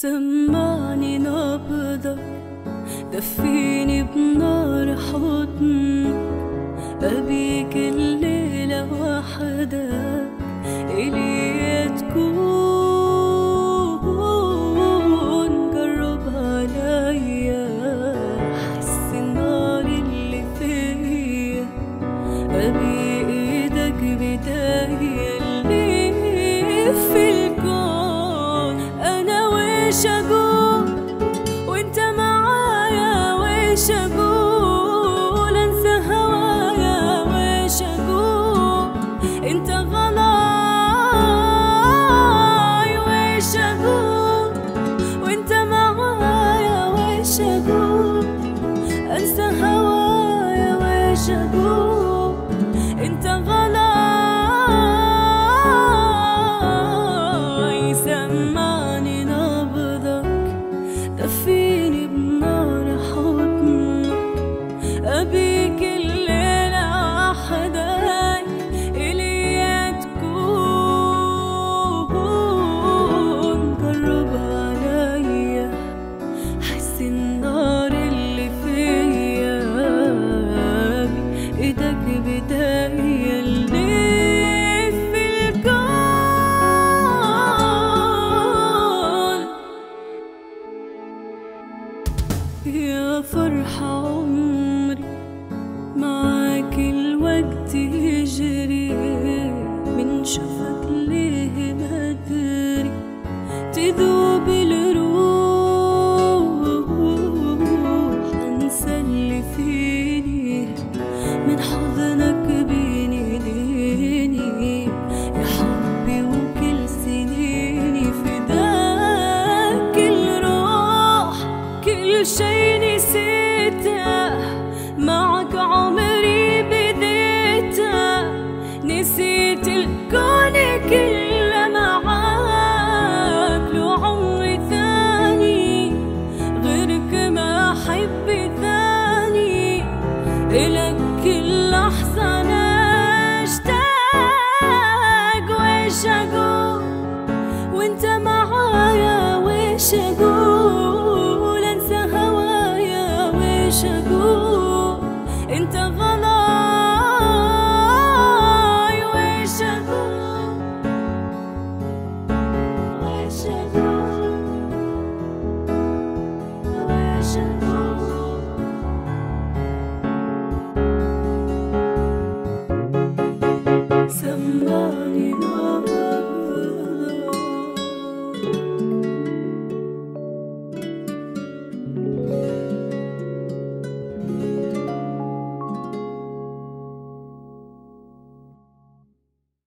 سمعني نبضك دفيني بنار حضنك أبيك الليلة وحدك إلي 舍不。شوف بديته معك عمري بديته نسيت الكون كله معاك لو عمري ثاني. غيرك ما أحب ثاني. إلك انت غالي